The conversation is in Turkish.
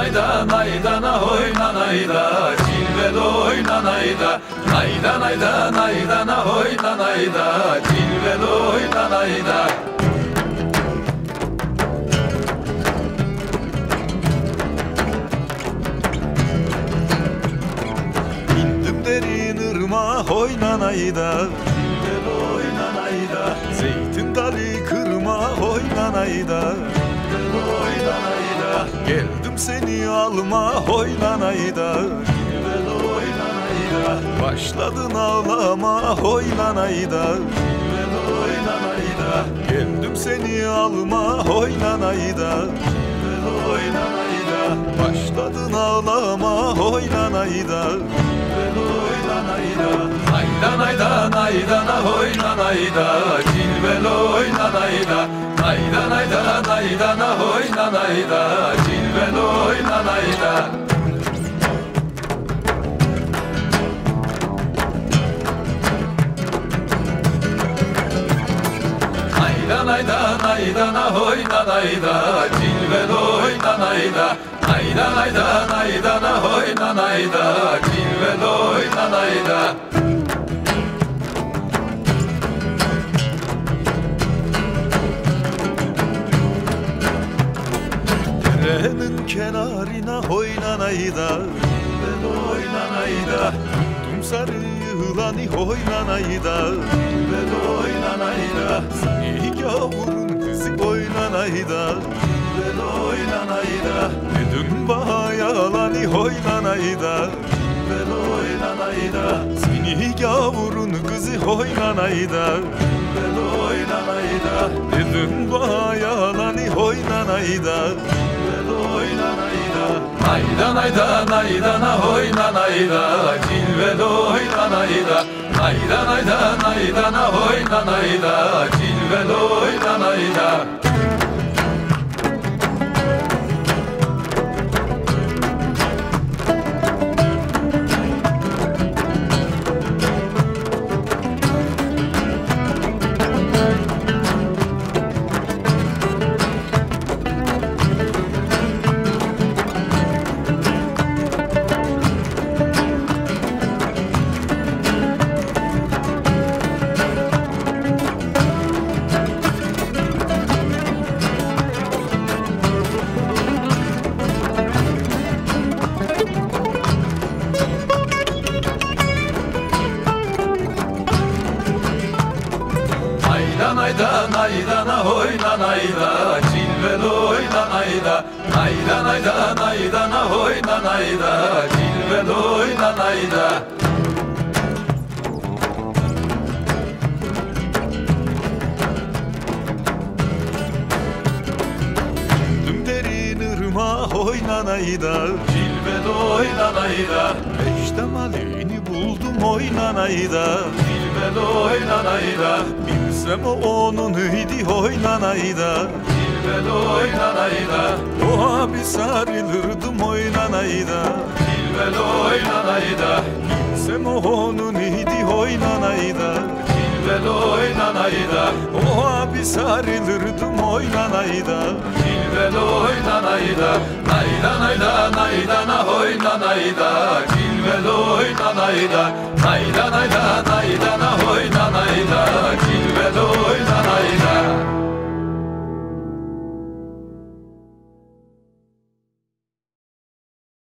Nayda nayda na hoy na nayda. Cilveloy na nayda. Nayda nayda nayda na hoy na nayda. Cilveloy na nayda. İndim derin ırma hoy nanayda Cilveloy nanayda Zeytin dalı kırma hoy nanayda Cilveloy nanayda Geldim seni alma hoy nanayda Cilveloy nanayda Başladın ağlama hoy nanayda Cilveloy nanayda Geldim seni alma hoy nanayda Cilveloy nanayda Başladın ağlama hoy nanayda Cilveloy nanayda Nayda nayda nayda na hoy na nayda Cilveloy na nayda Nayda nayda nayda nayda Cilveloy na nayda Nayda nayda nayda na hoy na nayda nayda Nayda nayda nayda na Derenin kenarına hoy nanayda Cilveloy nanayda Tuttum sarı yılanı hoy nanayda Cilveloy nanayda Seni gavurun kızı hoy nanayda Cilveloy nanayda Dedim bana yalanı hoy nanayda Cilveloy nanayda Seni gavurun kızı hoy nanayda Cilveloy nanayda Dedim bana yalanı hoy nanayda Cilveloy nanayda Nayda nayda nayda na hoy na nayda Cilveloy na nayda Nayda nayda Nayda nayda nayda na hoy na nayda Cilveloy na nayda Nayda nayda nayda na hoy na nayda Cilveloy na nayda Düm derin ırma hoy nanayda Cilveloy na nayda Beşte malini buldum oy nanayda Cilveloy na nayda Bilsem onun idi hoy nanayda Cilveloy na nayda O abi sarılırdım oy nanayda Cilveloy na nayda Bilsem onun idi hoy nanayda Cilveloy na nayda O abi sarılırdım oy nanayda Cilveloy na nayda Nayda nayda nayda na hoy na nayda Cilveloy na nayda Nayda nayda nayda na hoy na nayda